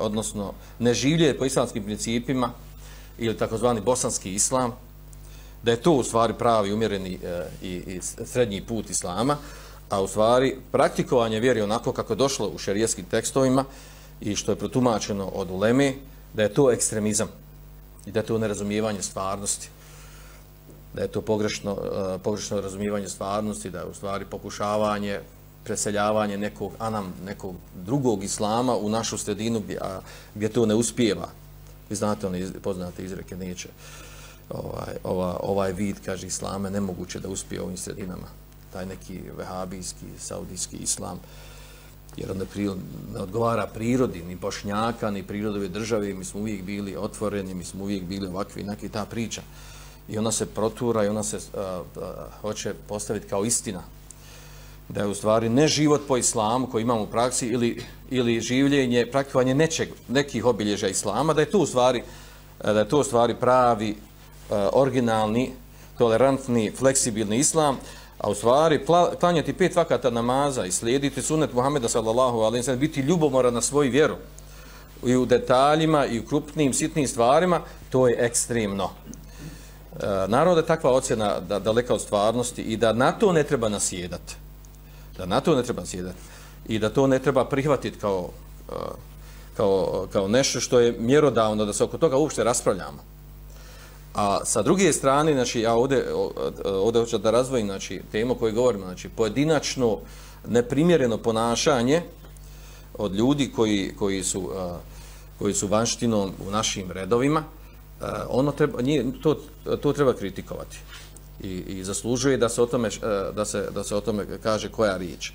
odnosno ne življe po islamskim principima ili takozvani bosanski islam, da je to u stvari pravi umjereni e, i, i srednji put islama, a u stvari praktikovanje vjeri onako kako je došlo u šerijskim tekstovima i što je protumačeno od uleme, da je to ekstremizam i da je to nerazumijevanje stvarnosti. Da je to pogrešno, uh, pogrešno razumijevanje stvarnosti, da je u stvari pokušavanje preseljavanje nekog anam, nekog drugog islama u našu sredinu gdje, a, gdje to ne uspijeva. Vi znate one poznate izreke, neće ovaj, ova, ovaj vid, kaže islame, nemoguće da uspije u ovim sredinama. Taj neki vehabijski, saudijski islam, jer on ne, pri, ne odgovara prirodi, ni bošnjaka, ni prirodove države, mi smo uvijek bili otvoreni, mi smo uvijek bili ovakvi, neki ta priča. I ona se protura i ona se a, a, hoće postaviti kao istina, da je u stvari ne život po islamu koji imamo u praksi ili, ili življenje, praktikovanje nečeg, nekih obilježja islama, da je to u stvari, da je to u stvari pravi, eh, originalni, tolerantni, fleksibilni islam, a u stvari klanjati pet vakata namaza i slijediti sunet Muhameda sallallahu alaihi sallam, biti ljubomoran na svoju vjeru i u detaljima i u krupnim, sitnim stvarima, to je ekstremno. E, naravno da je takva ocjena da, daleka od stvarnosti i da na to ne treba nasjedati da na to ne treba sjedati i da to ne treba prihvatiti kao, uh, kao, kao nešto što je mjerodavno da se oko toga uopšte raspravljamo. A sa druge strane, znači, ja ovdje, ovdje hoću da razvojim znači, temu koju govorimo, znači, pojedinačno neprimjereno ponašanje od ljudi koji, koji, su, uh, koji su vanštinom u našim redovima, uh, ono treba, to, to treba kritikovati i, i zaslužuje da se o tome e, da se da se o tome kaže koja riječ.